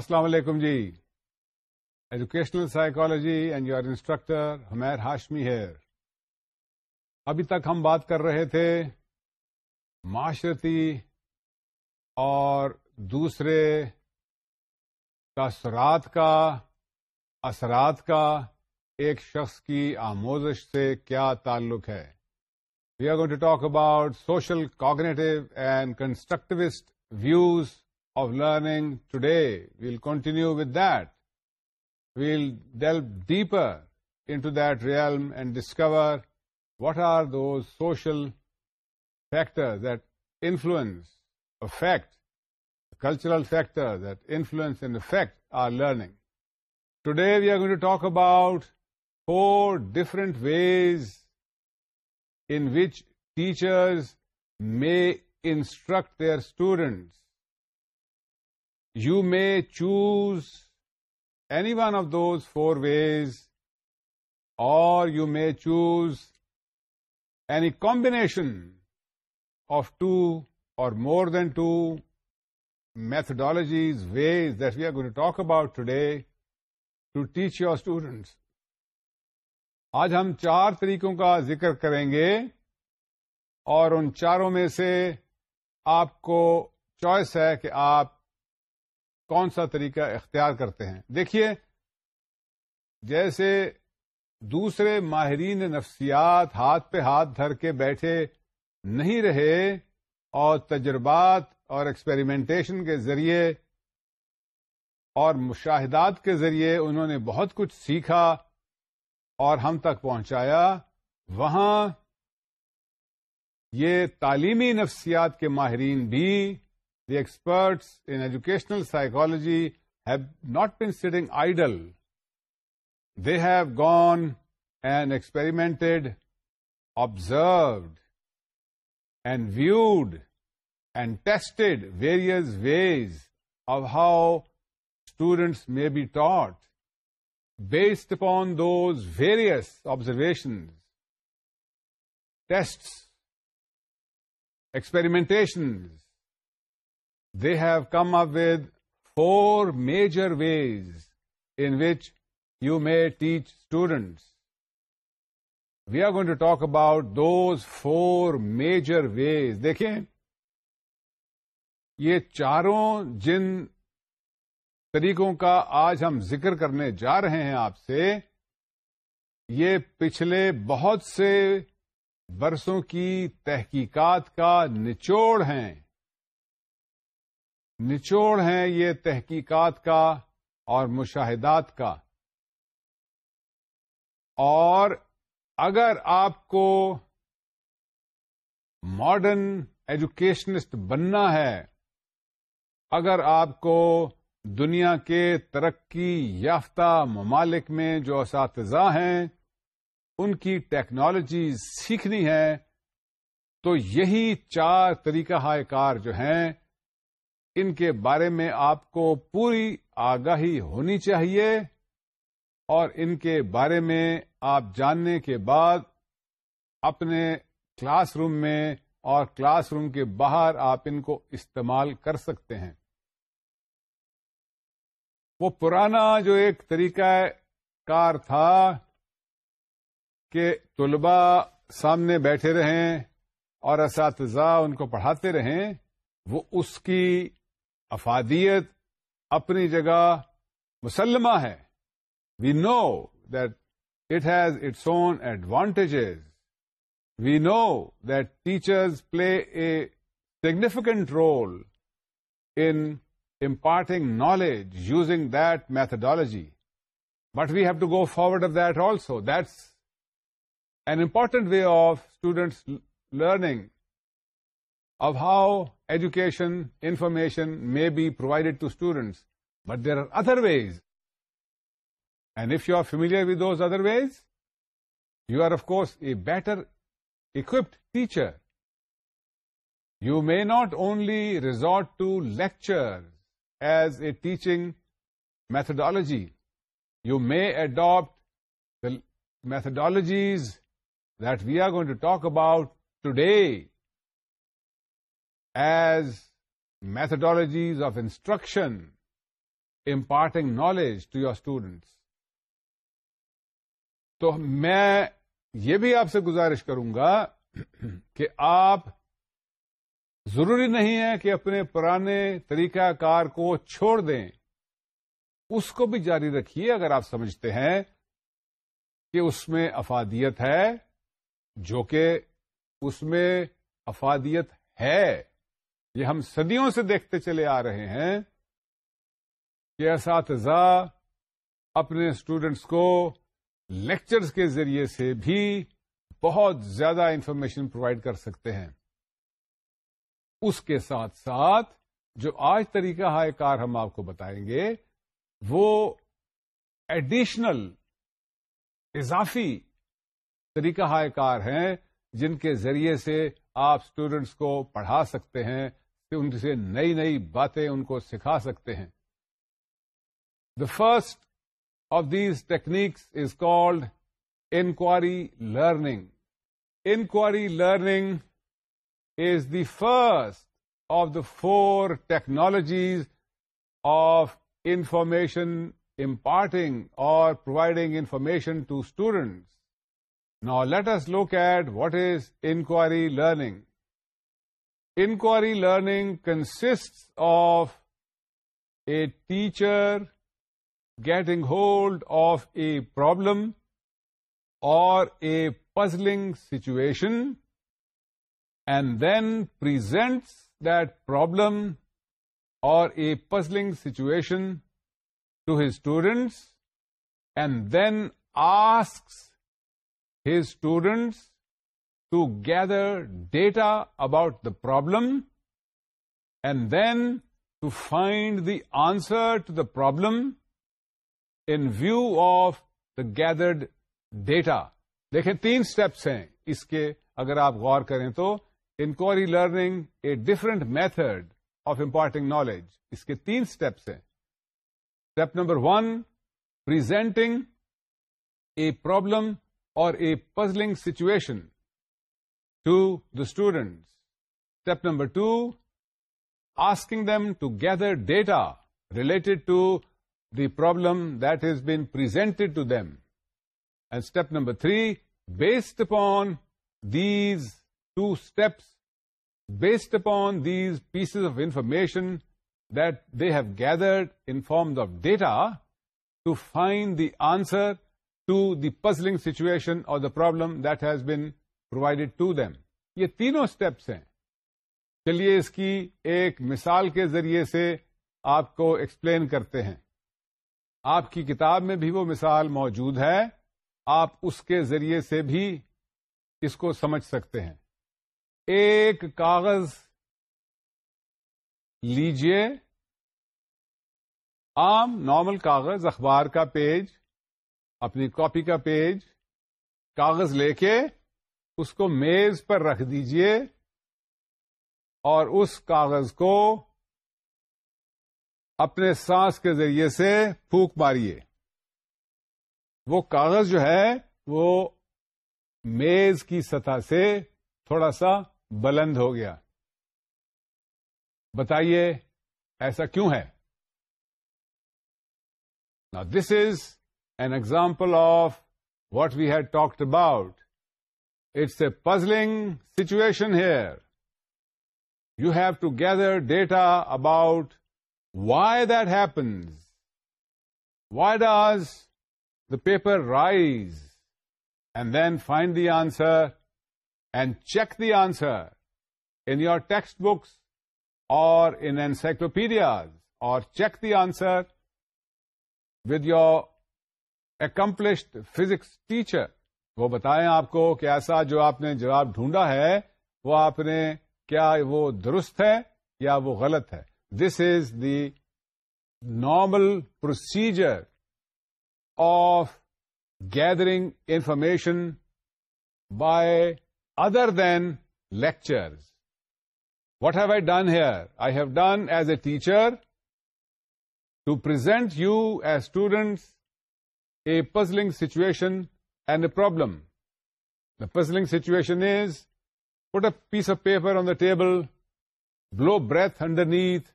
السلام علیکم جی educational psychology and your instructor Humair Hashmi ہے ابھی تک ہم بات کر رہے تھے معاشرتی اور دوسرے تاثرات کا اثرات کا ایک شخص کی آموزش سے کیا تعلق ہے we are going to talk about social cognitive and constructivist views of learning today. We'll continue with that. We'll delve deeper into that realm and discover what are those social factors that influence, affect, cultural factors that influence and affect our learning. Today we are going to talk about 4 different ways in which teachers may instruct their students you may choose any one of those four ways or you may choose any combination of two or more than two methodologies ways that we are going talk about about today to teach your students. آج ہم چار طریقوں کا ذکر کریں گے اور ان چاروں میں سے آپ کو چوائس ہے کہ آپ کون سا طریقہ اختیار کرتے ہیں دیکھیے جیسے دوسرے ماہرین نفسیات ہاتھ پہ ہاتھ دھر کے بیٹھے نہیں رہے اور تجربات اور ایکسپیریمنٹیشن کے ذریعے اور مشاہدات کے ذریعے انہوں نے بہت کچھ سیکھا اور ہم تک پہنچایا وہاں یہ تعلیمی نفسیات کے ماہرین بھی the experts in educational psychology have not been sitting idle. They have gone and experimented, observed, and viewed and tested various ways of how students may be taught. Based upon those various observations, tests, experimentations, they have come up with four major ways in which you may teach students. We are going to talk about those four major ways. دیکھیں یہ چاروں جن طریقوں کا آج ہم ذکر کرنے جا رہے ہیں آپ سے یہ پچھلے بہت سے برسوں کی تحقیقات کا نچوڑ ہیں نچوڑ ہیں یہ تحقیقات کا اور مشاہدات کا اور اگر آپ کو ماڈرن ایجوکیشنسٹ بننا ہے اگر آپ کو دنیا کے ترقی یافتہ ممالک میں جو اساتذہ ہیں ان کی ٹیکنالوجی سیکھنی ہے تو یہی چار طریقہ کار جو ہیں ان کے بارے میں آپ کو پوری آگاہی ہونی چاہیے اور ان کے بارے میں آپ جاننے کے بعد اپنے کلاس روم میں اور کلاس روم کے باہر آپ ان کو استعمال کر سکتے ہیں وہ پرانا جو ایک طریقہ کار تھا کہ طلباء سامنے بیٹھے رہیں اور اساتذہ ان کو پڑھاتے رہیں وہ اس کی افادیت اپنی جگہ مسلمہ ہے we know that it has its own advantages we know that teachers play a significant role in imparting knowledge using that methodology but we have to go forward of that also that's an important way of students learning of how education, information may be provided to students. But there are other ways. And if you are familiar with those other ways, you are, of course, a better equipped teacher. You may not only resort to lectures as a teaching methodology. You may adopt the methodologies that we are going to talk about today as methodologies of instruction imparting knowledge to your students تو میں یہ بھی آپ سے گزارش کروں گا کہ آپ ضروری نہیں ہے کہ اپنے پرانے طریقہ کار کو چھوڑ دیں اس کو بھی جاری رکھیے اگر آپ سمجھتے ہیں کہ اس میں افادیت ہے جو کہ اس میں افادیت ہے یہ ہم صدیوں سے دیکھتے چلے آ رہے ہیں کہ اساتذہ اپنے اسٹوڈینٹس کو لیکچرز کے ذریعے سے بھی بہت زیادہ انفارمیشن پرووائڈ کر سکتے ہیں اس کے ساتھ ساتھ جو آج طریقہ ہائے کار ہم آپ کو بتائیں گے وہ ایڈیشنل اضافی طریقہ ہائے کار ہیں جن کے ذریعے سے آپ اسٹوڈینٹس کو پڑھا سکتے ہیں ان سے نئی نئی باتیں ان کو سکھا سکتے ہیں the first of these techniques is called inquiry learning inquiry learning is the first of the four technologies of information imparting اور پرووائڈنگ انفارمیشن ٹو اسٹوڈنٹس نا let us look at what is inquiry learning Inquiry learning consists of a teacher getting hold of a problem or a puzzling situation and then presents that problem or a puzzling situation to his students and then asks his students to gather data about the problem and then to find the answer to the problem in view of the gathered data دیکھیں تین steps ہیں اس کے اگر آپ غور کریں تو inquiry learning a different method of imparting knowledge اس کے تین اسٹیپس ہیں step number one putting a problem اور a puzzling situation to the students. Step number 2, asking them to gather data related to the problem that has been presented to them. And step number 3, based upon these two steps, based upon these pieces of information that they have gathered in forms of data, to find the answer to the puzzling situation or the problem that has been provided to them یہ تینوں steps ہیں چلیے اس کی ایک مثال کے ذریعے سے آپ کو ایکسپلین کرتے ہیں آپ کی کتاب میں بھی وہ مثال موجود ہے آپ اس کے ذریعے سے بھی اس کو سمجھ سکتے ہیں ایک کاغذ لیجئے عام نارمل کاغذ اخبار کا پیج اپنی کاپی کا پیج کاغذ لے کے اس کو میز پر رکھ دیجئے اور اس کاغذ کو اپنے سانس کے ذریعے سے پھونک ماریے وہ کاغذ جو ہے وہ میز کی سطح سے تھوڑا سا بلند ہو گیا بتائیے ایسا کیوں ہے نا this is an example of what we had talked about It's a puzzling situation here. You have to gather data about why that happens. Why does the paper rise? And then find the answer and check the answer in your textbooks or in encyclopedias, or check the answer with your accomplished physics teacher. وہ بتائیں آپ کو کہ ایسا جو آپ نے جواب ڈھونڈا ہے وہ آپ نے کیا وہ درست ہے یا وہ غلط ہے this is the normal procedure of gathering information by other than lecture what have I done here I have done as a teacher to present you as student a puzzling situation and a problem the puzzling situation is put a piece of paper on the table blow breath underneath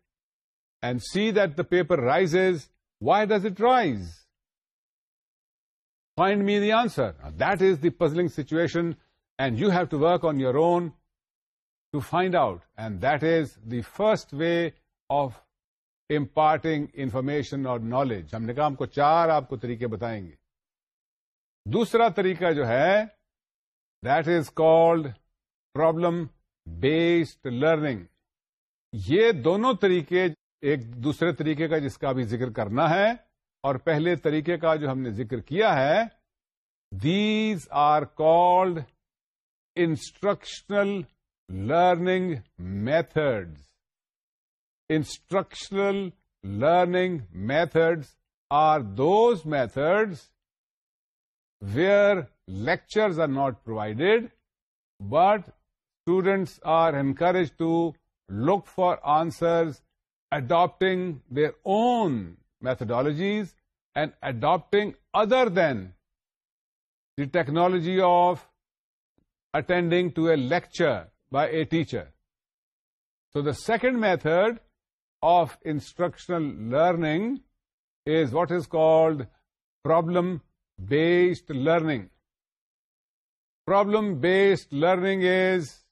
and see that the paper rise why does it rise find me the answer that is the puzzling situation and you have to work on your own to find out and that is the first way of imparting information اور knowledge ہم نے کہا ہم کو چار آپ کو طریقے بتائیں گے دوسرا طریقہ جو ہے that is called problem based learning یہ دونوں طریقے ایک دوسرے طریقے کا جس کا بھی ذکر کرنا ہے اور پہلے طریقے کا جو ہم نے ذکر کیا ہے these are called instructional learning methods instructional learning methods are those methods where lectures are not provided, but students are encouraged to look for answers adopting their own methodologies and adopting other than the technology of attending to a lecture by a teacher. So the second method of instructional learning is what is called problem Problem-based learning. Problem-based learning is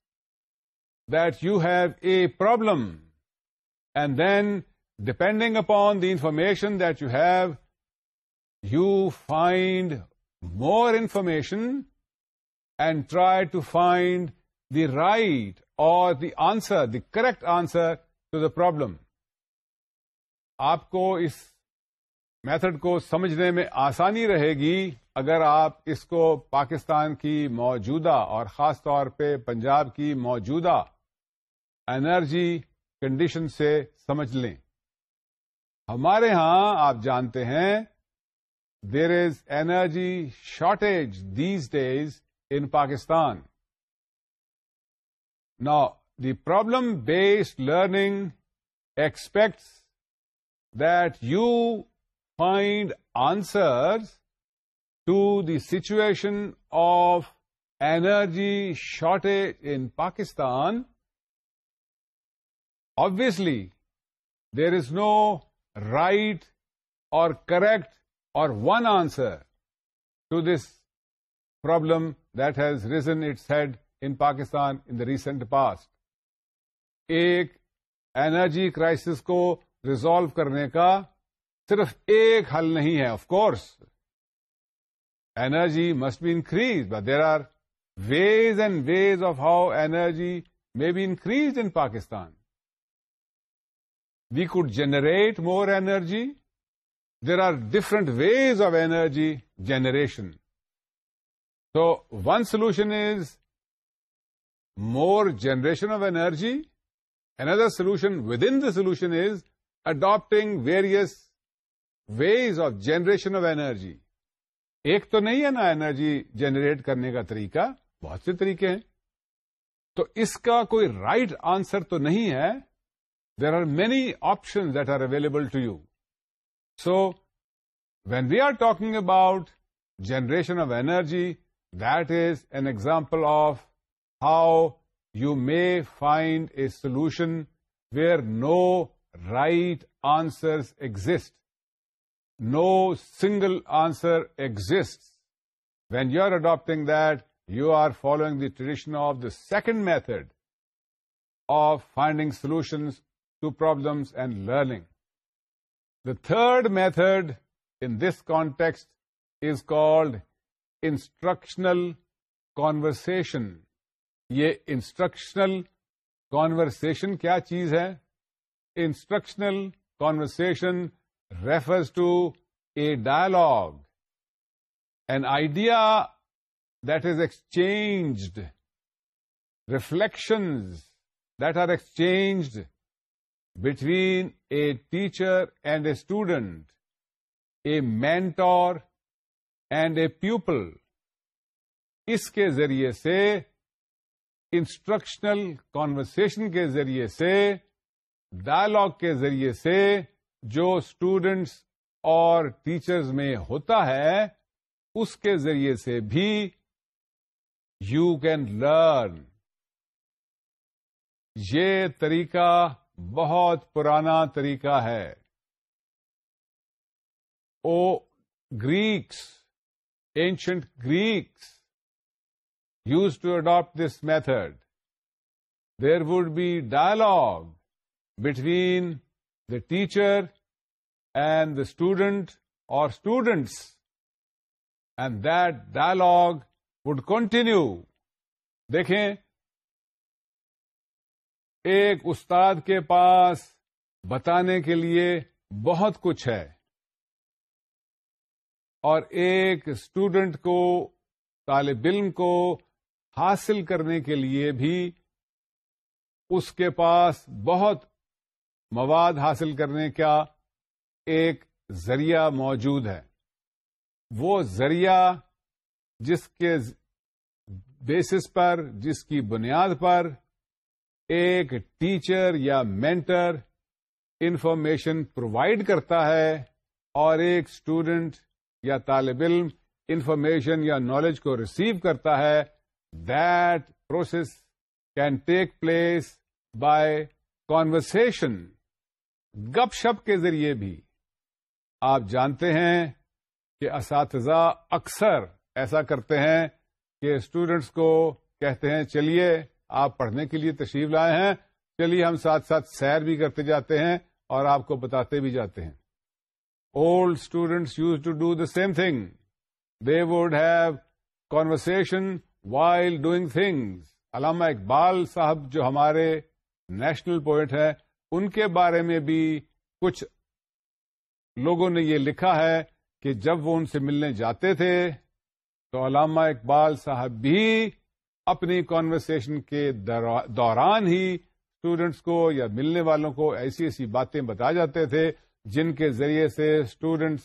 that you have a problem, and then depending upon the information that you have, you find more information and try to find the right or the answer, the correct answer to the problem. आपको इस method کو سمجھنے میں آسانی رہے گی اگر آپ اس کو پاکستان کی موجودہ اور خاص طور پہ پنجاب کی موجودہ انرجی کنڈیشن سے سمجھ لیں ہمارے ہاں آپ جانتے ہیں there is energy shortage these days in Pakistan نا the problem based learning expects that you find answers to the situation of energy shortage in Pakistan, obviously there is no right or correct or one answer to this problem that has risen its head in Pakistan in the recent past. ایک energy crisis کو resolve کرنے کا صرف ایک حل نہیں ہے of course energy must be increase but there are ways and ways of how energy may be increase in Pakistan we could generate more energy there are different ways of energy generation so one solution is more generation of energy another solution within the solution is adopting various ways of generation of energy ایک تو نہیں ہے نا energy generate کرنے کا طریقہ بہت سے طریقے ہیں تو اس کا کوئی رائٹ right آنسر تو نہیں ہے there are many option that are available to you so when we are talking about generation of energy that is an example of how you may find a solution where no right answer exist no single answer exist when you are adopting that you are following the tradition of the second method of finding solutions to problem and learning the third method in this context is called instructional conversation یہ instructional conversation کیا چیز ہے instructional conversation refers to a dialogue an idea that is exchanged reflections that are exchanged between a teacher and a student, a mentor and a people اس کے ذریعے سے instructional conversation کے ذریعے سے ڈائلگ کے ذریعے سے جو اسٹوڈینٹس اور ٹیچرز میں ہوتا ہے اس کے ذریعے سے بھی یو کین لرن یہ طریقہ بہت پرانا طریقہ ہے او Greece ancient Greece used to adopt this method there would be dialogue between the teacher and the student اور students and that dialogue would continue دیکھیں ایک استاد کے پاس بتانے کے لیے بہت کچھ ہے اور ایک اسٹوڈنٹ کو طالب علم کو حاصل کرنے کے لیے بھی اس کے پاس بہت مواد حاصل کرنے کا ایک ذریعہ موجود ہے وہ ذریعہ جس کے بیسس پر جس کی بنیاد پر ایک ٹیچر یا مینٹر انفارمیشن پرووائڈ کرتا ہے اور ایک اسٹوڈنٹ یا طالب علم انفارمیشن یا نالج کو ریسیو کرتا ہے that process can take place by conversation گپ شپ کے ذریعے بھی آپ جانتے ہیں کہ اساتذہ اکثر ایسا کرتے ہیں کہ اسٹوڈینٹس کو کہتے ہیں چلیے آپ پڑھنے کے لیے تشریف لائے ہیں چلیے ہم ساتھ ساتھ سیر بھی کرتے جاتے ہیں اور آپ کو بتاتے بھی جاتے ہیں old students used to do the same thing they would have conversation while doing things Allama Iqbal صاحب جو ہمارے نیشنل پوئٹ ہیں ان کے بارے میں بھی کچھ لوگوں نے یہ لکھا ہے کہ جب وہ ان سے ملنے جاتے تھے تو علامہ اقبال صاحب بھی اپنی کانورسن کے دوران ہی اسٹوڈینٹس کو یا ملنے والوں کو ایسی ایسی باتیں بتا جاتے تھے جن کے ذریعے سے اسٹوڈینٹس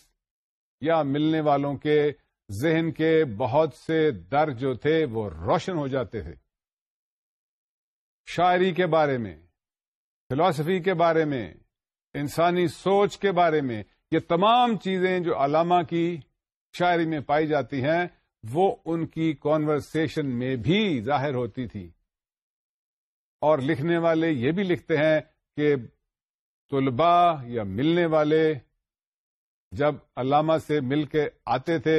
یا ملنے والوں کے ذہن کے بہت سے در جو تھے وہ روشن ہو جاتے تھے شاعری کے بارے میں فلاسفی کے بارے میں انسانی سوچ کے بارے میں یہ تمام چیزیں جو علامہ کی شاعری میں پائی جاتی ہیں وہ ان کی کانورسیشن میں بھی ظاہر ہوتی تھی اور لکھنے والے یہ بھی لکھتے ہیں کہ طلباء یا ملنے والے جب علامہ سے مل کے آتے تھے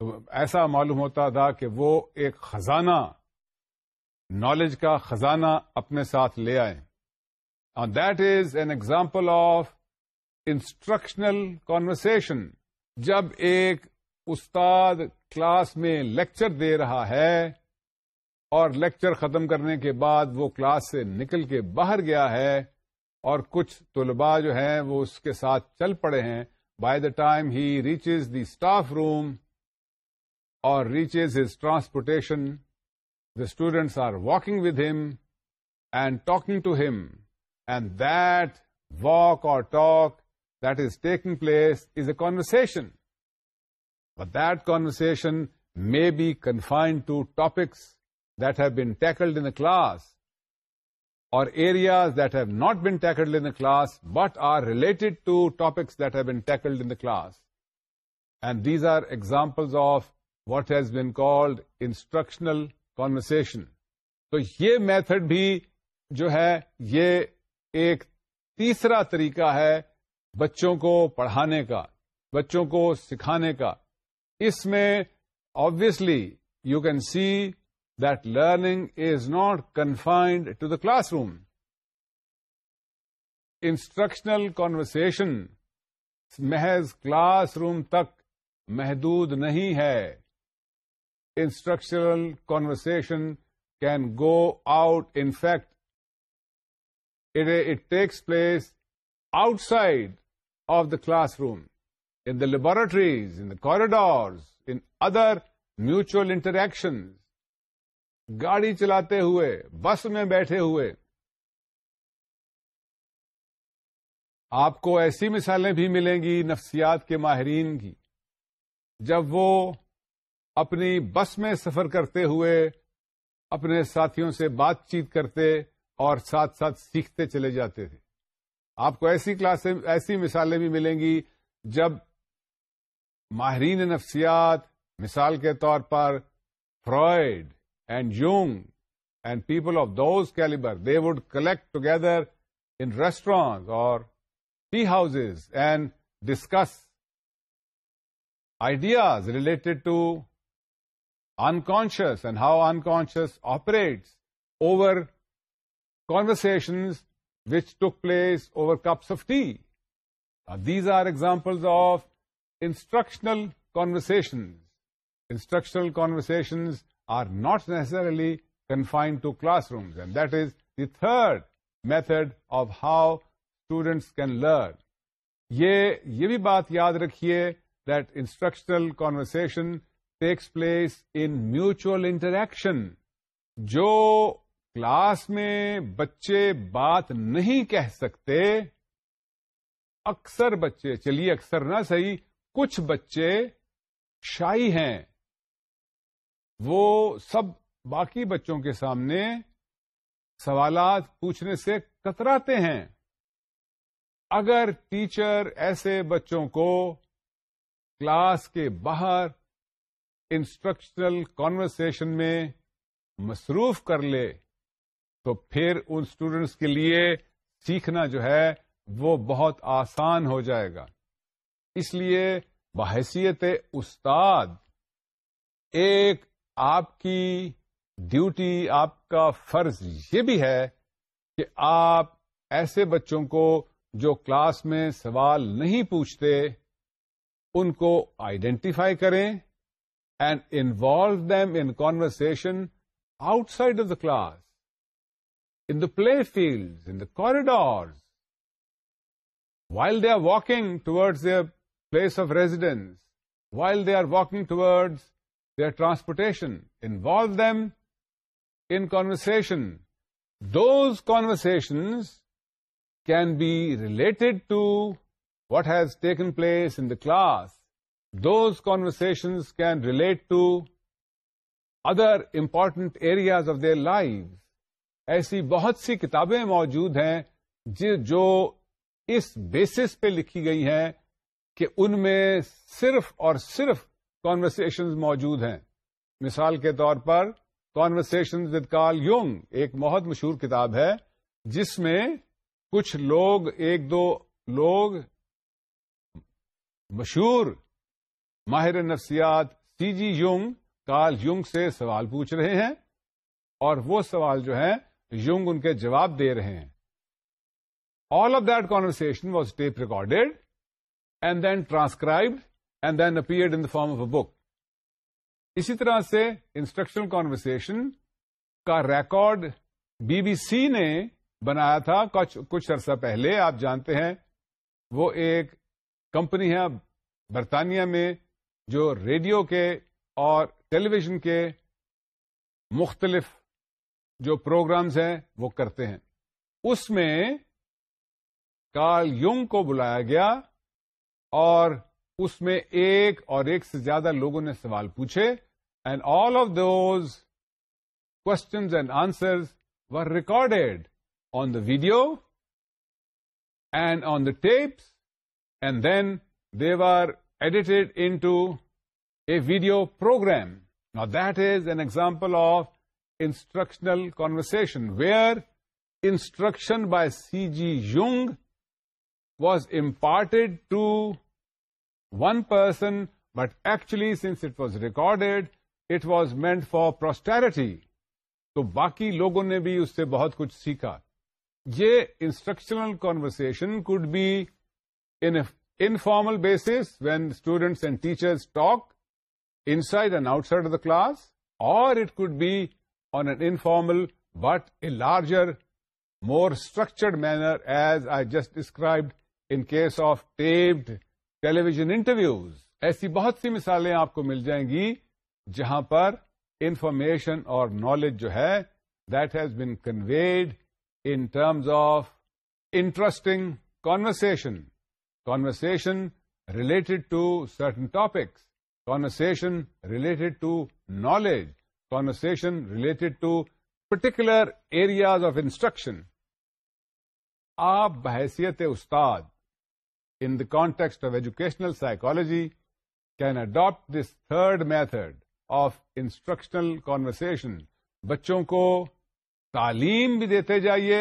تو ایسا معلوم ہوتا تھا کہ وہ ایک خزانہ نالج کا خزانہ اپنے ساتھ لے آئیں an an example of conversation. جب ایک استاد کلاس میں لیکچر دے رہا ہے اور لیکچر ختم کرنے کے بعد وہ کلاس سے نکل کے باہر گیا ہے اور کچھ طلباء جو ہیں وہ اس کے ساتھ چل پڑے ہیں by the time he reaches the staff room اور reaches his transportation the students are walking with him and talking to him and talk or talk this taking place is a conversation conversation may be confined to topics that have been tackled in the class or areas that have not been tackled in class but are related to topics that have been tackled in and these are example of what has been called instructional conversation تو یہ method بھی جو ہے یہ ایک تیسرا طریقہ ہے بچوں کو پڑھانے کا بچوں کو سکھانے کا اس میں obviously you can see that learning is not confined to the class room instructional محض کلاس روم تک محدود نہیں ہے instructional conversation can go out in fact it takes place outside of the class room in laboratories in the corridors, in other mutual interaction گاڑی چلاتے ہوئے بس میں بیٹھے ہوئے آپ کو ایسی مثالیں بھی ملیں گی نفسیات کے ماہرین کی جب وہ اپنی بس میں سفر کرتے ہوئے اپنے ساتھیوں سے بات چیت کرتے اور ساتھ ساتھ سیکھتے چلے جاتے تھے آپ کو ایسی کلاس ایسی مثالیں بھی ملیں گی جب ماہرین نفسیات مثال کے طور پر Freud and Jung and people of those calibre they would collect together in restaurant اور tea house and discuss ideas related to unconscious and how unconscious operates over conversation which took place over cups of tea these are examples of instructional conversation instructional conversation are not necessarily confined to classrooms and that is the third method of how students can learn یہ بھی بات یاد رکھیے that instructional conversation takes place in mutual interaction جو class میں بچے بات نہیں کہہ سکتے اکثر بچے چلیے اکثر نہ صحیح کچھ بچے شاہی ہیں وہ سب باقی بچوں کے سامنے سوالات پوچھنے سے کتراتے ہیں اگر ٹیچر ایسے بچوں کو کلاس کے باہر انسٹرکشنل کانورسن میں مصروف کر لے تو پھر ان اسٹوڈینٹس کے لیے سیکھنا جو ہے وہ بہت آسان ہو جائے گا اس لیے بحیثیت استاد ایک آپ کی ڈیوٹی آپ کا فرض یہ بھی ہے کہ آپ ایسے بچوں کو جو کلاس میں سوال نہیں پوچھتے ان کو آئیڈینٹیفائی کریں and involve them in conversation outside of the class in the playfields, in the corridors, while they are walking towards their place of residence, while they are walking towards their transportation. Involve them in conversation. Those conversations can be related to what has taken place in the class. Those conversations can relate to other important areas of their lives. ایسی بہت سی کتابیں موجود ہیں جو اس basis پہ لکھی گئی ہیں کہ ان میں صرف اور صرف کانورسنز موجود ہیں مثال کے طور پر کانورسنز ود کال یونگ ایک بہت مشہور کتاب ہے جس میں کچھ لوگ ایک دو لوگ مشہور ماہر نفسیات C G Jung Carl Jung سے سوال پوچھ رہے ہیں اور وہ سوال جو ہیں یونگ ان کے جواب دے رہے ہیں all of that conversation was tape recorded and then transcribed and then the form of a book اسی طرح سے انسٹرکشنل کانورسن کا ریکارڈ بی بی سی نے بنایا تھا کچھ عرصہ پہلے آپ جانتے ہیں وہ ایک کمپنی ہے برطانیہ میں جو ریڈیو کے اور ٹیلی ویژن کے مختلف جو پروگرامز ہیں وہ کرتے ہیں اس میں کارل یونگ کو بلایا گیا اور اس میں ایک اور ایک سے زیادہ لوگوں نے سوال پوچھے and all of those questions concerns were recorded on the video and on the tapes and then they are edited into a video programme اور that is an example of instructional conversation where instruction by C.G. Jung was imparted to one person but actually since it was recorded it was meant for posterity تو باقی لوگوں نے بھی اس سے بہت کچھ سیکھا یہ instructional conversation could be informal basis when students and teachers talk inside and outside of the class or it could be on an informal what a larger more structured manner as I just described in case of taped television interviews ایسی بہت سی مثالیں آپ کو مل جائیں گی جہاں پر انفارمیشن اور نالج جو ہے that has been conveyed in terms of interesting conversation conversation related to certain topics conversation related to knowledge conversation related to particular areas of instruction آپ بحیثیت استاد in the context of educational psychology can adopt this third method of instructional conversation بچوں کو تعلیم بھی دیتے جائیے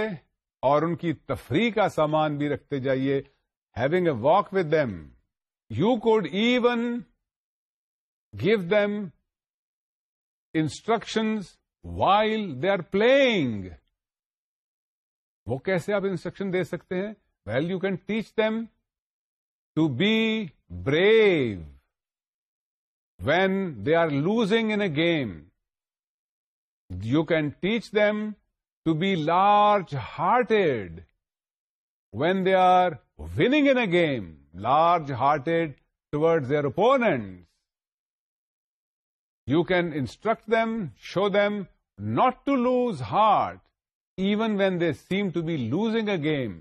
اور ان کی تفریح کا سامان بھی رکھتے جائیے having a walk with them you could even give them instructions while they are playing وہ کیسے آپ انسٹرکشن دے سکتے ہیں well you can teach them to be brave when they are losing in a game you can teach them to be large hearted when they are winning in a game large hearted towards their opponent you can instruct them show them not to lose heart even when they seem to be losing a game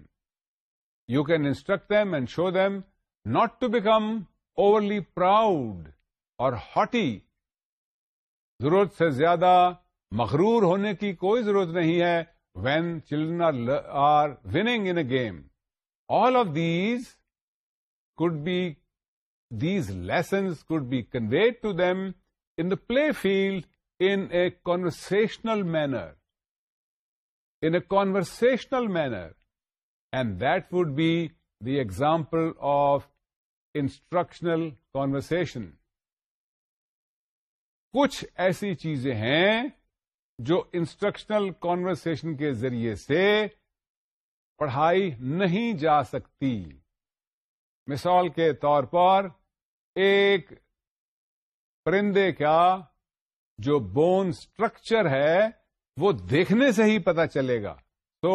you can instruct them and show them not to become overly proud or haughty ضرورت سے زیادہ مغرور ہونے کی کوئی ضرورت نہیں ہے when children are winning in a game all of these could be these lessons could be conveyed to them in the play field in a conversational manner. In a conversational manner. And that would be the example of instructional conversation. Kuch aisi cheeze hain جو instructional conversation کے ذریعے سے پڑھائی نہیں جا سکتی مثال کے طور پر ایک پرندے کا جو بون اسٹرکچر ہے وہ دیکھنے سے ہی پتہ چلے گا تو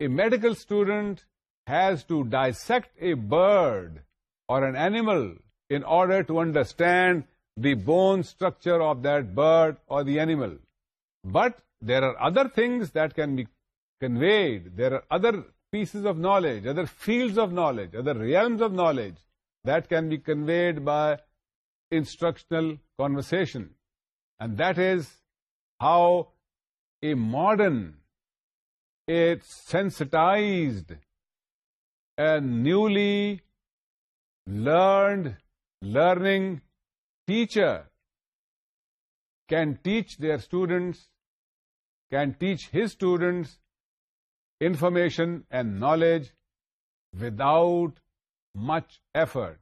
a medical student has to dissect a bird or an animal in order to understand the bone structure of that bird or the animal but there are other things that can be conveyed there are other pieces of knowledge other fields of knowledge other realms of knowledge that can be conveyed by instructional conversation. And that is how a modern, a sensitized, a newly learning teacher can teach their students, can teach his students information and knowledge without much effort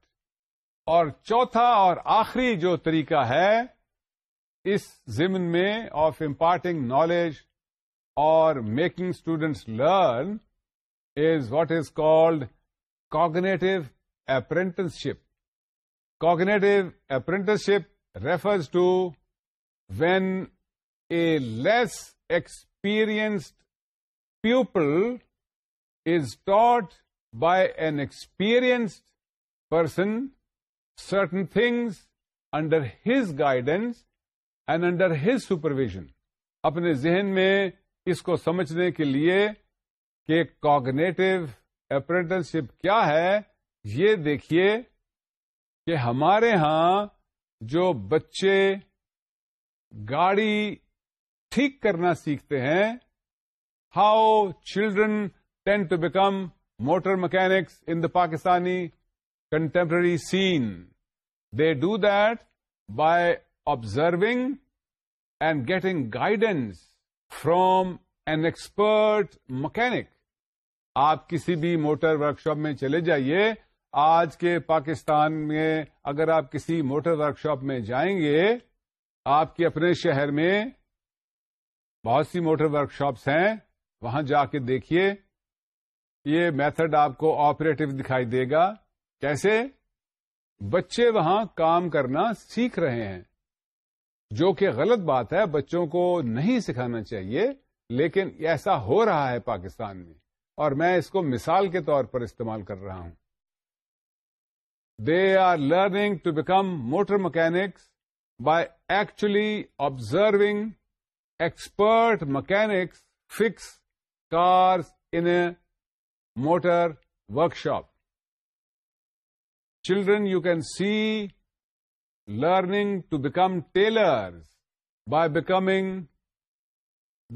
اور چوتھا اور آخری جو طریقہ ہے اس ضمن میں آف امپارٹنگ نالج اور making students learn is what is called cognitive apprenticeship cognitive apprenticeship refers to when a less experienced people is taught by an experienced person certain things under his guidance and under his supervision اپنے ذہن میں اس کو سمجھنے کے لیے کہ کوڈنیٹیو اپرینٹنسپ کیا ہے یہ دیکھیے کہ ہمارے ہاں جو بچے گاڑی ٹھیک کرنا سیکھتے ہیں how children tend to become motor mechanics in the Pakistani contemporary scene. They do that by observing and getting guidance from an expert mechanic. آپ کسی بھی موٹر ورک شاپ میں چلے جائیے آج کے پاکستان میں اگر آپ کسی موٹر ورک شاپ میں جائیں گے آپ کے اپنے شہر میں بہت سی موٹر ورک شاپس ہیں وہاں جا کے دیکھیے یہ میتھڈ آپ کو آپریٹو دکھائی دے گا کیسے بچے وہاں کام کرنا سیکھ رہے ہیں جو کہ غلط بات ہے بچوں کو نہیں سکھانا چاہیے لیکن ایسا ہو رہا ہے پاکستان میں اور میں اس کو مثال کے طور پر استعمال کر رہا ہوں they are learning to become motor mechanics by actually observing expert mechanics fix car in motor workshop children you can see learning to become tailors by becoming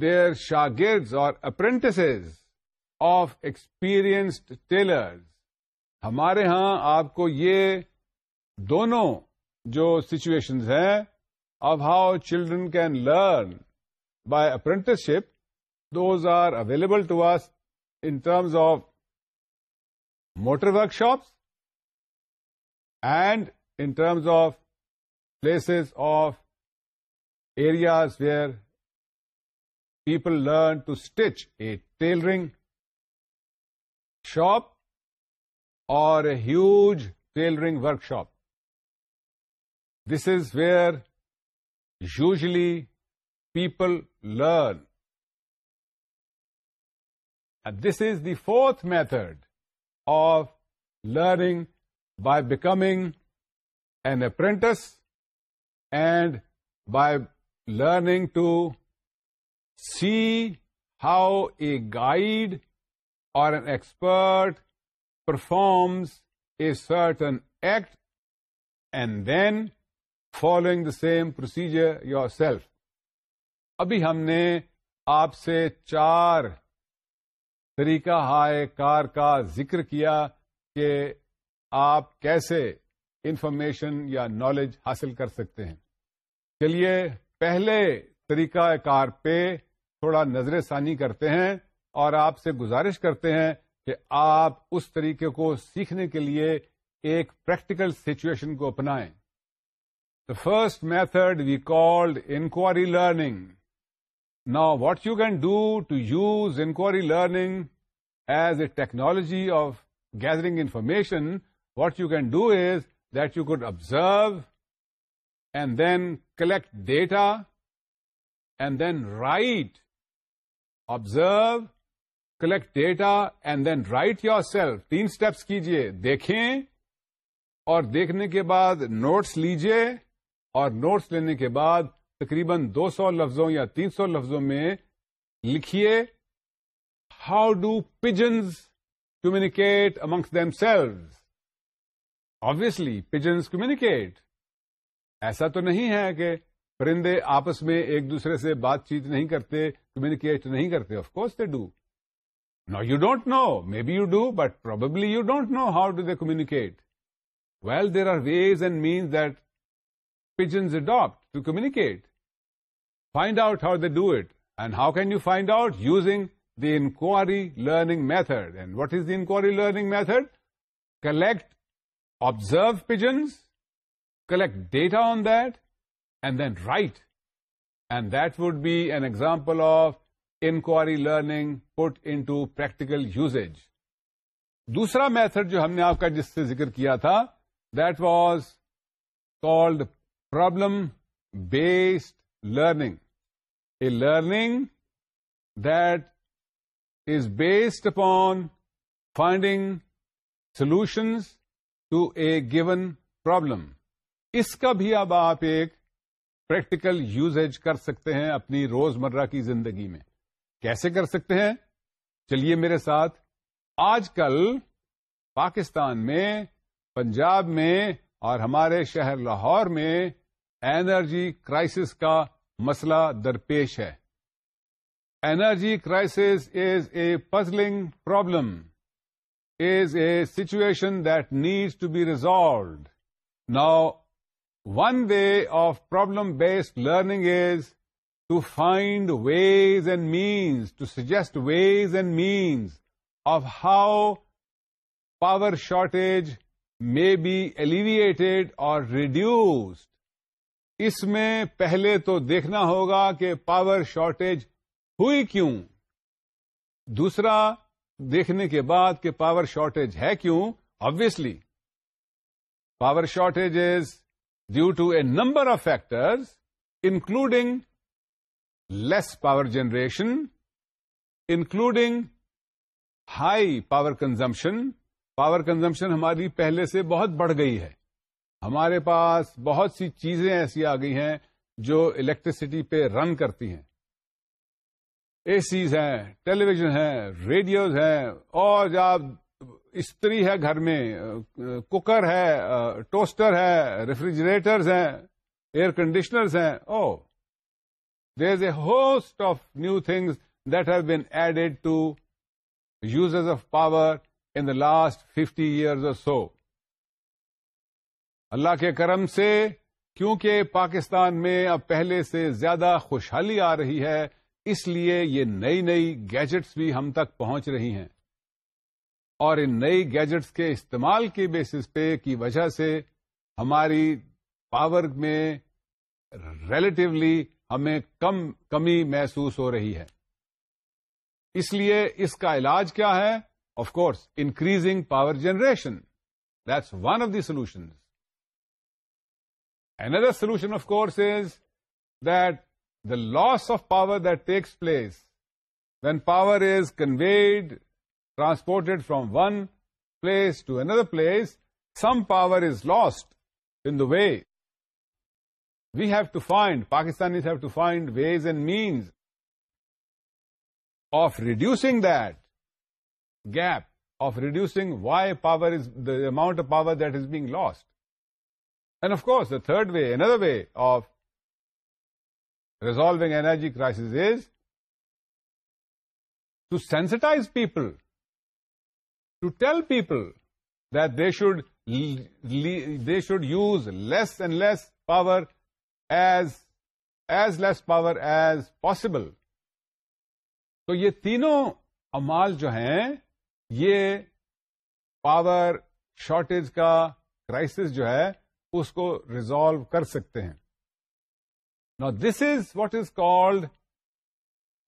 their شارگز or apprentice of experienced tellers ہمارے ہاں آپ کو یہ دونوں جو situations ہیں اور how children can learn by apprenticeship those are available to us in terms of motor workshops and in terms of places of areas where people learn to stitch, a tailoring shop or a huge tailoring workshop. This is where usually people learn this is the fourth method of learning by becoming an apprentice and by learning to see how a guide or an expert performs a certain act and then following the same procedure yourself ابھی ہم نے آپ سے چار طریقہ ہائے کار کا ذکر کیا کہ آپ کیسے انفارمیشن یا نالج حاصل کر سکتے ہیں چلیے پہلے طریقہ کار پہ تھوڑا نظر ثانی کرتے ہیں اور آپ سے گزارش کرتے ہیں کہ آپ اس طریقے کو سیکھنے کے لیے ایک پریکٹیکل سچویشن کو اپنائیں the first method we called inquiry learning نا what you can do to use inquiry learning as a technology of gathering information what you can do is that you could observe and then collect data and then write observe collect data and then write yourself تین steps کیجیے دیکھیں اور دیکھنے کے بعد notice لیجیے اور notice لینے کے بعد تقریباً دو سو لفظوں یا تین سو لفظوں میں لکھیے how do pigeons communicate amongst themselves obviously pigeons communicate ایسا تو نہیں ہے کہ پرندے آپس میں ایک دوسرے سے بات چیت نہیں کرتے کمیونیکیٹ نہیں کرتے of course they do know you don't know maybe you do but probably you don't know how do they communicate well there are ways and means that pigeons adapt to communicate find out how they do it and how can you find out using the inquiry learning method and what is the inquiry learning method collect observe pigeons collect data on that and then right and that would be an example of inquiry learning put into practical usage دوسرا میتھڈ جو ہم نے آپ کا جس سے ذکر کیا تھا that was called problem based learning learning that is based upon finding solutions to a given problem اس کا بھی اب آپ ایک پریکٹیکل یوزیج کر سکتے ہیں اپنی روز مرہ کی زندگی میں کیسے کر سکتے ہیں چلیے میرے ساتھ آج کل پاکستان میں پنجاب میں اور ہمارے شہر لاہور میں انرجی کرائسس کا مسئلہ درپیش ہے energy crisis is a puzzling problem is a situation that needs to be resolved now one way of problem based learning is to find ways and means to suggest ways and means of how power shortage may be alleviated or reduced اس میں پہلے تو دیکھنا ہوگا کہ power shortage ہوئی کیوں دوسرا دیکھنے کے بعد کہ پاور شارٹیج ہے کیوں obviously power shortage is due to a number of factors including less power generation including high power consumption power consumption ہماری پہلے سے بہت بڑھ گئی ہے ہمارے پاس بہت سی چیزیں ایسی آ گئی ہیں جو الیکٹریسٹی پہ رن کرتی ہیں اے سیز ہیں ٹیلی ویژن ہیں ریڈیوز ہیں اور جب آپ استری ہے گھر میں کوکر ہے ٹوسٹر ہے ریفریجریٹرز ہیں ایئر کنڈیشنرز ہیں oh there is a host of new things that has been added to uses of power in the last fifty years اور سو اللہ کے کرم سے کیونکہ پاکستان میں اب پہلے سے زیادہ خوشحالی آ رہی ہے اس لیے یہ نئی نئی گیجٹس بھی ہم تک پہنچ رہی ہیں اور ان نئی گیجٹس کے استعمال کے بیسس پہ کی وجہ سے ہماری پاور میں ریلیٹولی ہمیں کم کمی محسوس ہو رہی ہے اس لیے اس کا علاج کیا ہے of course increasing power generation that's one of the solutions Another solution, of course, is that the loss of power that takes place when power is conveyed, transported from one place to another place, some power is lost in the way. We have to find, Pakistanis have to find ways and means of reducing that gap, of reducing the amount of power that is being lost. And of course the third way another way of resolving energy to to sensitize people to tell people that they should they should use less and less power as less power as possible تو یہ تینوں امال جو ہیں یہ power shortage کا crisis جو ہے اس کو ریزالو کر سکتے ہیں نا this is what is called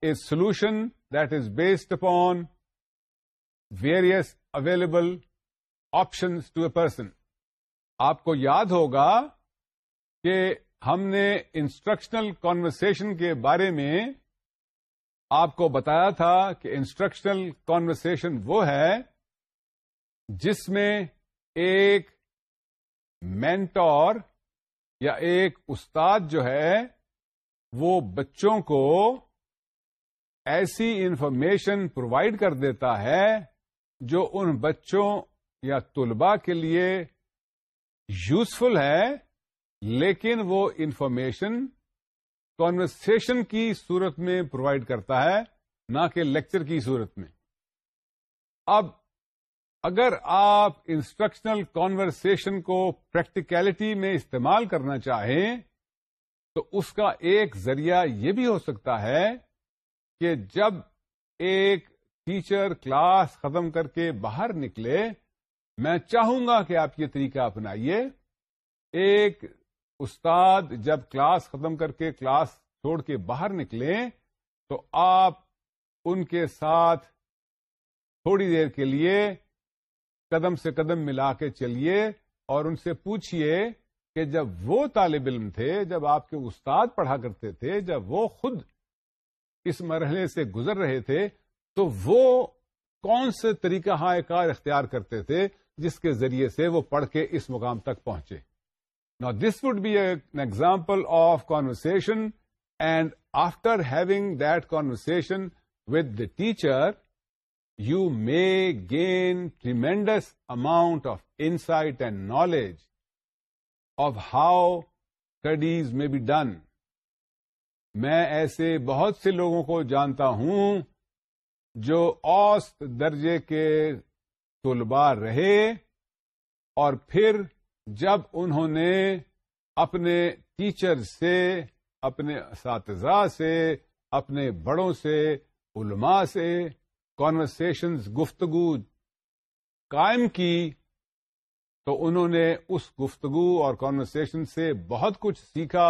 a solution that is based upon various available option to a person آپ کو یاد ہوگا کہ ہم نے انسٹرکشنل کانورسن کے بارے میں آپ کو بتایا تھا کہ انسٹرکشنل کانورسن وہ ہے جس میں ایک مینٹور یا ایک استاد جو ہے وہ بچوں کو ایسی انفارمیشن پرووائڈ کر دیتا ہے جو ان بچوں یا طلباء کے لیے یوزفل ہے لیکن وہ انفارمیشن کانورسن کی صورت میں پرووائڈ کرتا ہے نہ کہ لیکچر کی صورت میں اب اگر آپ انسٹرکشنل کانورسن کو پریکٹیکلٹی میں استعمال کرنا چاہیں تو اس کا ایک ذریعہ یہ بھی ہو سکتا ہے کہ جب ایک ٹیچر کلاس ختم کر کے باہر نکلے میں چاہوں گا کہ آپ یہ طریقہ اپنائیے ایک استاد جب کلاس ختم کر کے کلاس چھوڑ کے باہر نکلے تو آپ ان کے ساتھ تھوڑی دیر کے لیے قدم سے قدم ملا کے چلیے اور ان سے پوچھیے کہ جب وہ طالب علم تھے جب آپ کے استاد پڑھا کرتے تھے جب وہ خود اس مرحلے سے گزر رہے تھے تو وہ کون سے طریقہ ہائے کار اختیار کرتے تھے جس کے ذریعے سے وہ پڑھ کے اس مقام تک پہنچے نا this would be an example of conversation and after having that conversation with the teacher you may gain tremendous amount of insight and knowledge of how studies may be done میں ایسے بہت سے لوگوں کو جانتا ہوں جو اوسط درجے کے طلبا رہے اور پھر جب انہوں نے اپنے ٹیچر سے اپنے اساتذہ سے اپنے بڑوں سے علماء سے کانورسیشنز گفتگو قائم کی تو انہوں نے اس گفتگو اور کانورسن سے بہت کچھ سیکھا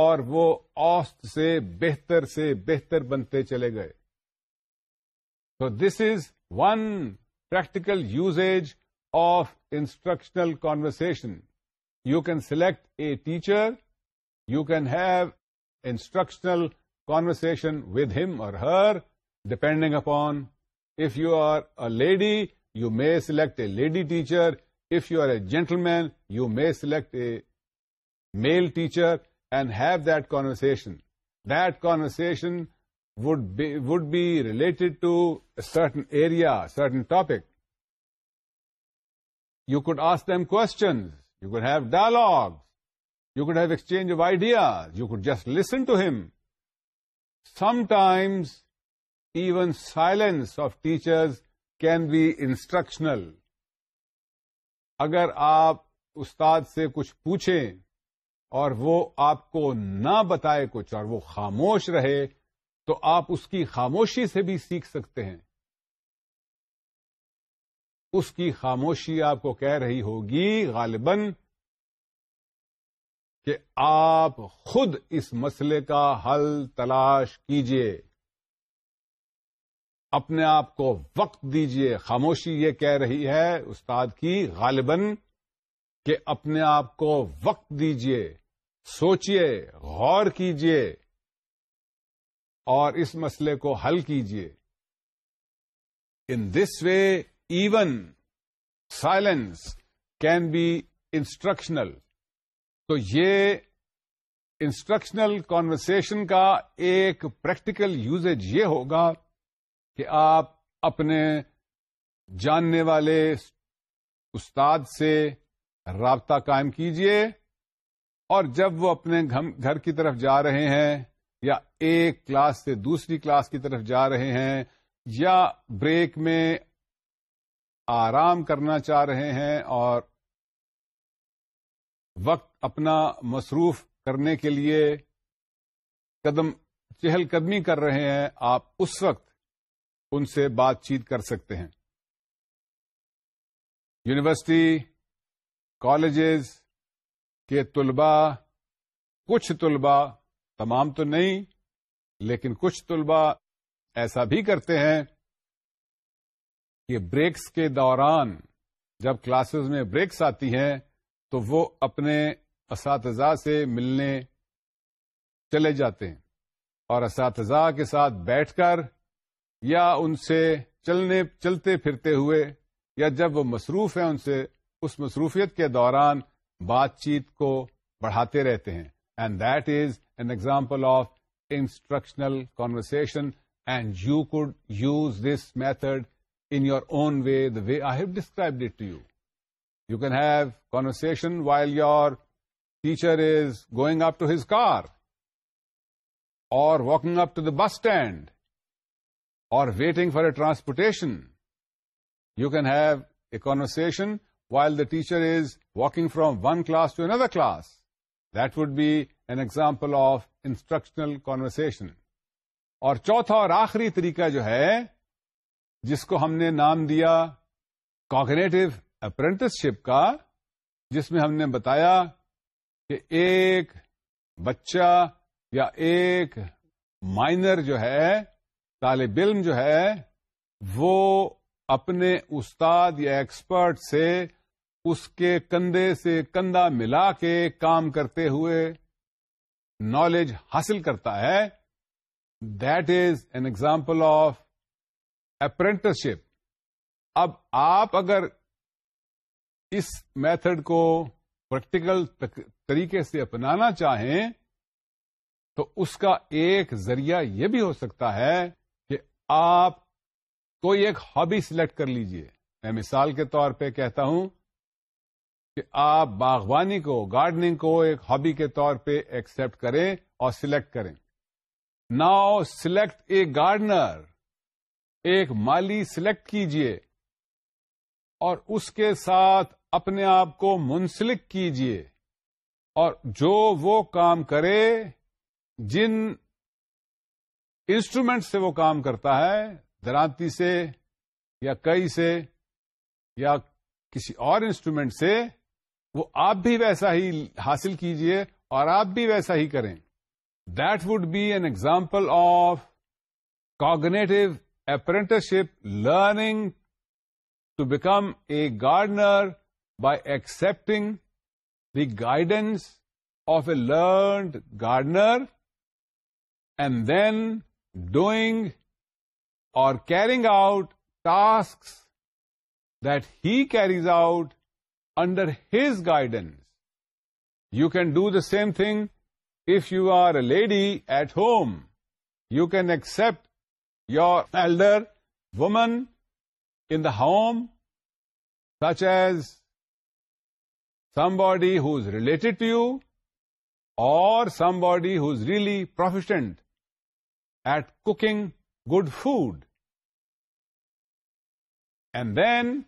اور وہ اوست سے بہتر سے بہتر بنتے چلے گئے تو this is one practical usage of instructional conversation you can select a teacher you can have instructional conversation with him or her depending upon. If you are a lady, you may select a lady teacher. If you are a gentleman, you may select a male teacher and have that conversation. That conversation would be related to a certain area, certain topic. You could ask them questions. You could have dialogues. You could have exchange of ideas. You could just listen to him. Sometimes even silence of teachers can be instructional اگر آپ استاد سے کچھ پوچھیں اور وہ آپ کو نہ بتائے کچھ اور وہ خاموش رہے تو آپ اس کی خاموشی سے بھی سیکھ سکتے ہیں اس کی خاموشی آپ کو کہہ رہی ہوگی غالباً کہ آپ خود اس مسئلے کا حل تلاش کیجیے اپنے آپ کو وقت دیجیے خاموشی یہ کہہ رہی ہے استاد کی غالباً کہ اپنے آپ کو وقت دیجیے سوچیے غور کیجیے اور اس مسئلے کو حل کیجیے in this way even silence can be instructional تو یہ انسٹرکشنل کانورسن کا ایک پریکٹیکل یوزیج یہ ہوگا کہ آپ اپنے جاننے والے استاد سے رابطہ قائم کیجئے اور جب وہ اپنے گھر کی طرف جا رہے ہیں یا ایک کلاس سے دوسری کلاس کی طرف جا رہے ہیں یا بریک میں آرام کرنا چاہ رہے ہیں اور وقت اپنا مصروف کرنے کے لیے قدم چہل قدمی کر رہے ہیں آپ اس وقت ان سے بات چیت کر سکتے ہیں یونیورسٹی کالجز کے طلباء کچھ طلباء تمام تو نہیں لیکن کچھ طلباء ایسا بھی کرتے ہیں کہ بریکس کے دوران جب کلاسز میں بریکس آتی ہیں تو وہ اپنے اساتذہ سے ملنے چلے جاتے ہیں اور اساتذہ کے ساتھ بیٹھ کر یا ان سے چلنے چلتے پھرتے ہوئے یا جب وہ مصروف ہیں ان سے اس مصروفیت کے دوران بات چیت کو بڑھاتے رہتے ہیں and that is an example of instructional conversation and you could use this method in your own way the way I have describe it to you you can have conversation while your teacher is going up to his car or walking up to the bus stand or waiting transportation. A transportation you can have a conversation while the teacher is one class one class to another class that would be example of conversation. اور چوتھا اور آخری طریقہ جو ہے جس کو ہم نے نام دیا کوگنیٹو اپرینٹس شپ کا جس میں ہم نے بتایا کہ ایک بچہ یا ایک مائنر جو ہے طالب علم جو ہے وہ اپنے استاد یا ایکسپرٹ سے اس کے کندھے سے کندھا ملا کے کام کرتے ہوئے نالج حاصل کرتا ہے that is an example of apprenticeship اب آپ اگر اس میتھڈ کو پریکٹیکل طریقے سے اپنانا چاہیں تو اس کا ایک ذریعہ یہ بھی ہو سکتا ہے آپ کوئی ایک ہابی سلیکٹ کر لیجئے میں مثال کے طور پہ کہتا ہوں کہ آپ باغبانی کو گارڈننگ کو ایک ہابی کے طور پہ ایکسپٹ کریں اور سلیکٹ کریں ناؤ سلیکٹ اے گارڈنر ایک مالی سلیکٹ کیجئے اور اس کے ساتھ اپنے آپ کو منسلک کیجئے اور جو وہ کام کرے جن انسٹرومینٹ سے وہ کام کرتا ہے دراتی سے یا کئی سے یا کسی اور انسٹرومینٹ سے وہ آپ بھی ویسا ہی حاصل کیجئے اور آپ بھی ویسا ہی کریں that would be an example of cognitive apprenticeship learning to become a gardener by accepting the guidance of a learned gardener and then doing or carrying out tasks that he carries out under his guidance. You can do the same thing if you are a lady at home. You can accept your elder woman in the home, such as somebody who's related to you or somebody who's really proficient at cooking good food and then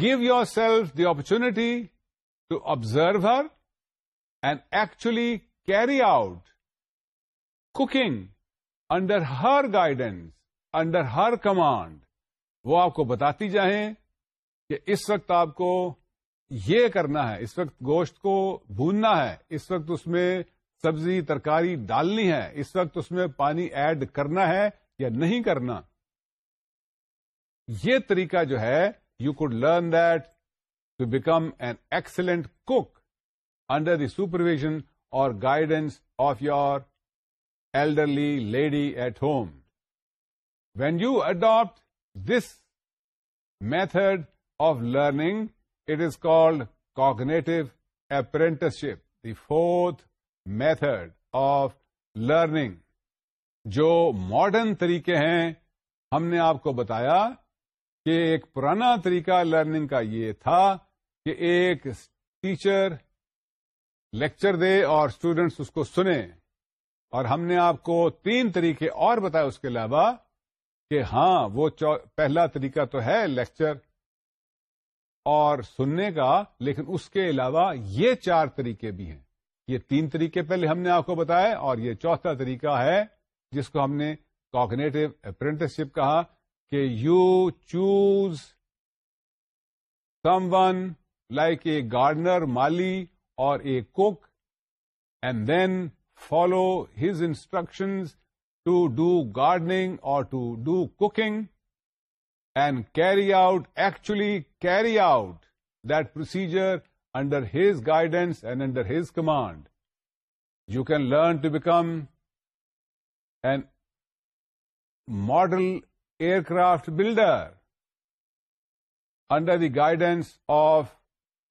give yourself the to to observe her and actually carry out cooking under her under under her command وہ آپ کو بتاتی جائیں کہ اس وقت آپ کو یہ کرنا ہے اس وقت گوشت کو بھوننا ہے اس وقت اس میں سبزی ترکاری ڈالنی ہے اس وقت اس میں پانی ایڈ کرنا ہے یا نہیں کرنا یہ طریقہ جو ہے you could learn that to become an excellent cook under the supervision اور guidance of your elderly lady at home when you adapt this method of learning it is called cognitive apprenticeship the fourth method of learning جو modern طریقے ہیں ہم نے آپ کو بتایا کہ ایک پرانا طریقہ لرننگ کا یہ تھا کہ ایک ٹیچر لیکچر دے اور اسٹوڈینٹس اس کو سنیں اور ہم نے آپ کو تین طریقے اور بتایا اس کے علاوہ کہ ہاں وہ پہلا طریقہ تو ہے لیکچر اور سننے کا لیکن اس کے علاوہ یہ چار طریقے بھی ہیں یہ تین طریقے پہلے ہم نے آپ کو بتایا اور یہ چوتھا طریقہ ہے جس کو ہم نے کوگنیٹو اپرینٹس شپ کہا کہ you choose someone like a gardener مالی or a cook and then follow his instructions to do gardening or to do cooking and carry out actually carry out that procedure under His guidance and under His command, you can learn to become an model aircraft builder under the guidance of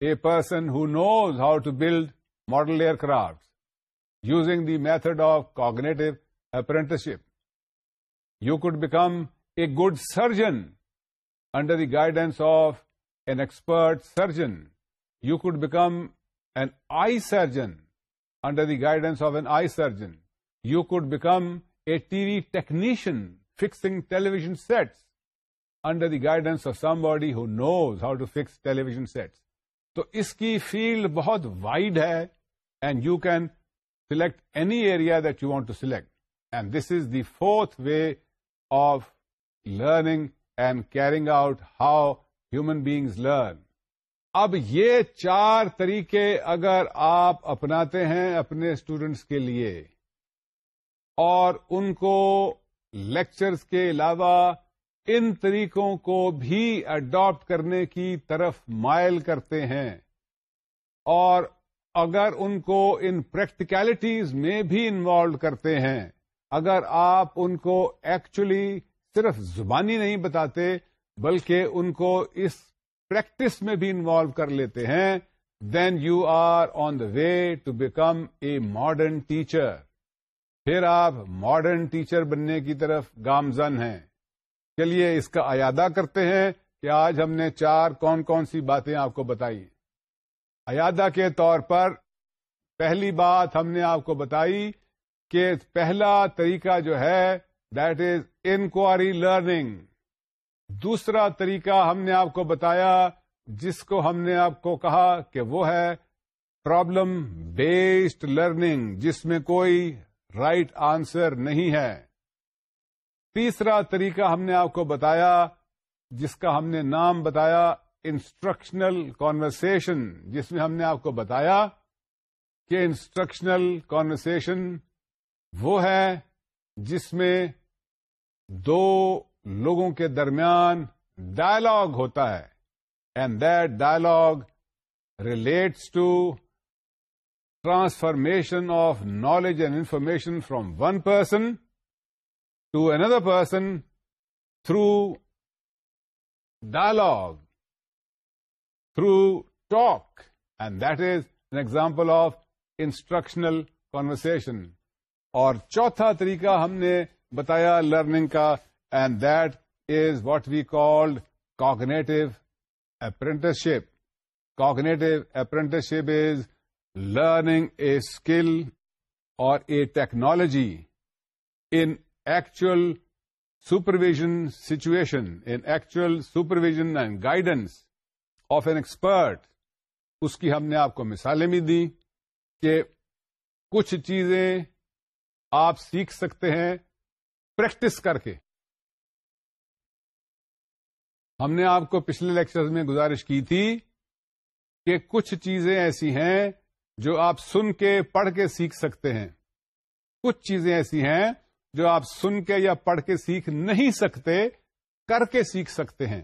a person who knows how to build model aircrafts using the method of cognitive apprenticeship. You could become a good surgeon under the guidance of an expert surgeon you could become an eye surgeon under the guidance of an eye surgeon you could become a T V technician fixing television sets under the guidance of somebody who knows how to fix television sets تو اس کی field بہت wide ہے and you can select any area that you want to select and this is the fourth way of learning and carrying out how human beings learn اب یہ چار طریقے اگر آپ اپناتے ہیں اپنے اسٹوڈینٹس کے لیے اور ان کو لیکچرز کے علاوہ ان طریقوں کو بھی اڈاپٹ کرنے کی طرف مائل کرتے ہیں اور اگر ان کو ان پریکٹیکلٹیز میں بھی انوالو کرتے ہیں اگر آپ ان کو ایکچولی صرف زبانی نہیں بتاتے بلکہ ان کو اس پریکٹس میں بھی انوالو کر لیتے ہیں then you are on the way to become a modern teacher پھر آپ ماڈرن ٹیچر بننے کی طرف گامزن ہیں چلیے اس کا ایادہ کرتے ہیں کہ آج ہم نے چار کون کون سی باتیں آپ کو بتائی ایادا کے طور پر پہلی بات ہم نے آپ کو بتائی کہ پہلا طریقہ جو ہے دیٹ از انکوائری لرننگ دوسرا طریقہ ہم نے آپ کو بتایا جس کو ہم نے آپ کو کہا کہ وہ ہے پرابلم بیسڈ لرننگ جس میں کوئی رائٹ right آنسر نہیں ہے تیسرا طریقہ ہم نے آپ کو بتایا جس کا ہم نے نام بتایا انسٹرکشنل کانورسن جس میں ہم نے آپ کو بتایا کہ انسٹرکشنل کانورسن وہ ہے جس میں دو لوگوں کے درمیان ڈائلگ ہوتا ہے and that dialogue relates to transformation of knowledge and information from one person to another person through dialogue through talk and that is an example of instructional conversation اور چوتھا طریقہ ہم نے بتایا لرننگ کا and that is what we called cognitive apprenticeship. Cognitive cognitive is learning is learning a skill or a technology in situation, supervision situation in and guidance and guidance of an expert اس کی ہم نے آپ کو مثالیں بھی دی کہ کچھ چیزیں آپ سیکھ سکتے ہیں پریکٹس کر کے ہم نے آپ کو پچھلے لیکچر میں گزارش کی تھی کہ کچھ چیزیں ایسی ہیں جو آپ سن کے پڑھ کے سیکھ سکتے ہیں کچھ چیزیں ایسی ہیں جو آپ سن کے یا پڑھ کے سیکھ نہیں سکتے کر کے سیکھ سکتے ہیں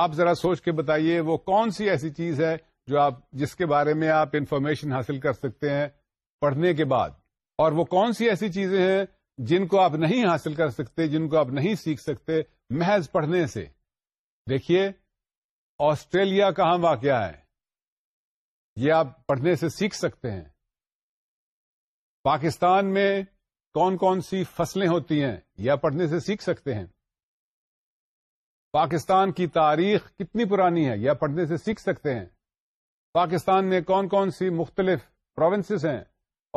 آپ ذرا سوچ کے بتائیے وہ کون سی ایسی چیز ہے جو آپ جس کے بارے میں آپ انفارمیشن حاصل کر سکتے ہیں پڑھنے کے بعد اور وہ کون سی ایسی چیزیں ہیں جن کو آپ نہیں حاصل کر سکتے جن کو آپ نہیں سیکھ سکتے محض پڑھنے سے دیکھیے آسٹریلیا کہاں واقع ہے یہ آپ پڑھنے سے سیکھ سکتے ہیں پاکستان میں کون کون سی فصلیں ہوتی ہیں یا پڑھنے سے سیکھ سکتے ہیں پاکستان کی تاریخ کتنی پرانی ہے یا پڑھنے سے سیکھ سکتے ہیں پاکستان میں کون کون سی مختلف پروونسز ہیں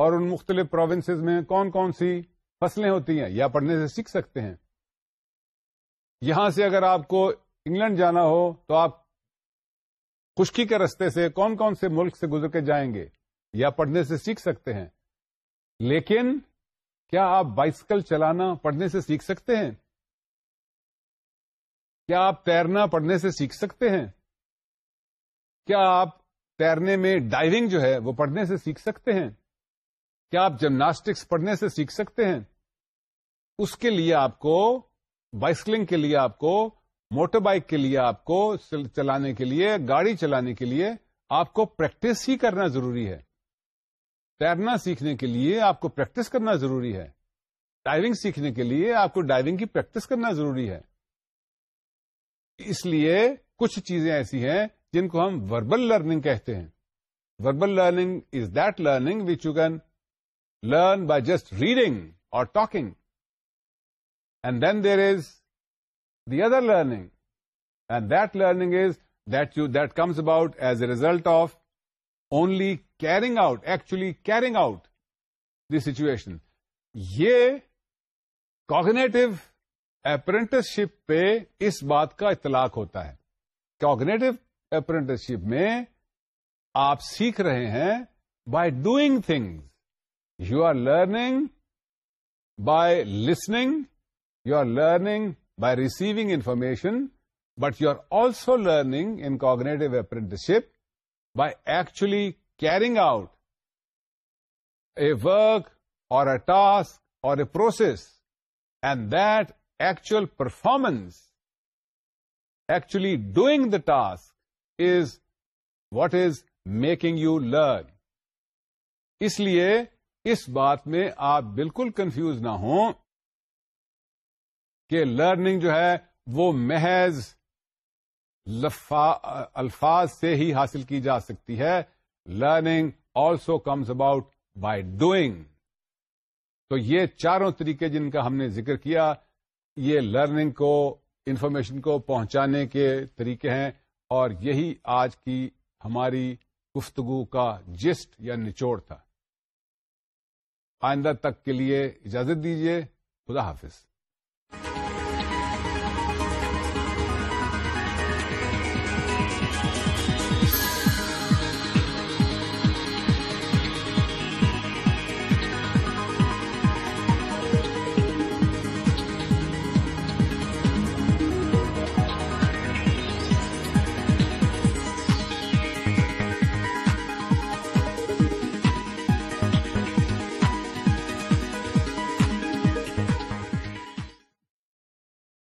اور ان مختلف پروونسز میں کون کون سی فصلیں ہوتی ہیں یا پڑھنے سے سیکھ سکتے ہیں یہاں سے اگر آپ کو انگلینڈ جانا ہو تو آپ خشکی کے رستے سے کون کون سے ملک سے گزر کے جائیں گے یا پڑھنے سے سیکھ سکتے ہیں لیکن کیا آپ بائسکل چلانا پڑھنے سے سیکھ سکتے ہیں کیا آپ تیرنا پڑھنے سے سیکھ سکتے ہیں کیا آپ تیرنے میں ڈائیونگ جو ہے وہ پڑھنے سے سیکھ سکتے ہیں کیا آپ جمناسٹکس پڑھنے سے سیکھ سکتے ہیں اس کے لیے آپ کو بائسکلنگ کے لیے آپ کو موٹر بائک کے لیے آپ کو چلانے کے لیے گاڑی چلانے کے لیے آپ کو پریکٹس ہی کرنا ضروری ہے تیرنا سیکھنے کے لیے آپ کو پریکٹس کرنا ضروری ہے ڈائیونگ سیکھنے کے لیے آپ کو ڈائیونگ کی پریکٹس کرنا ضروری ہے اس لیے کچھ چیزیں ایسی ہیں جن کو ہم وربل لرننگ کہتے ہیں verbal learning is that learning which you can learn by just reading or talking and then there is the other learning and that learning is that you that comes about as a result of only carrying out actually carrying out the situation یہ cognitive apprenticeship پہ اس بات کا اطلاق ہوتا ہے cognitive apprentice شپ میں آپ سیکھ رہے ہیں by doing things you are learning by listening you are learning by receiving information but you are also learning in cognitive apprenticeship by actually carrying out a work or a task or a process and that actual performance actually doing the task is what is making you learn اس لیے اس بات میں آپ بالکل confuse نہ ہوں کہ لرننگ جو ہے وہ محض الفاظ سے ہی حاصل کی جا سکتی ہے learning also comes about by doing تو یہ چاروں طریقے جن کا ہم نے ذکر کیا یہ لرننگ کو انفارمیشن کو پہنچانے کے طریقے ہیں اور یہی آج کی ہماری گفتگو کا جسٹ یا نچوڑ تھا آئندہ تک کے لیے اجازت دیجیے خدا حافظ